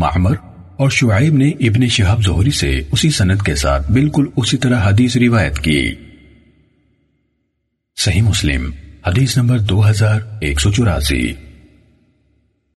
معمر اور شعیب نے ابن شہاب زہری سے اسی سند کے ساتھ بالکل اسی طرح حدیث روایت کی۔ صحیح مسلم، حدیث نمبر دو ہزار ایک سو چوراسی۔